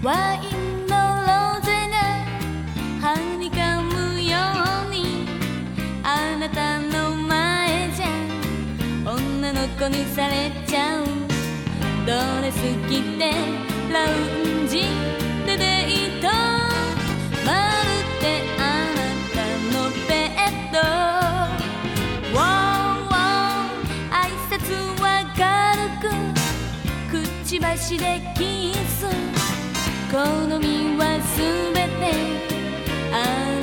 ワインのロゼがはにかむようにあなたの前じゃ女の子にされちゃうドレス着てラウンジでデートまるであなたのベッドウォンウォン挨拶は軽くくちばしで聞好みは全てあ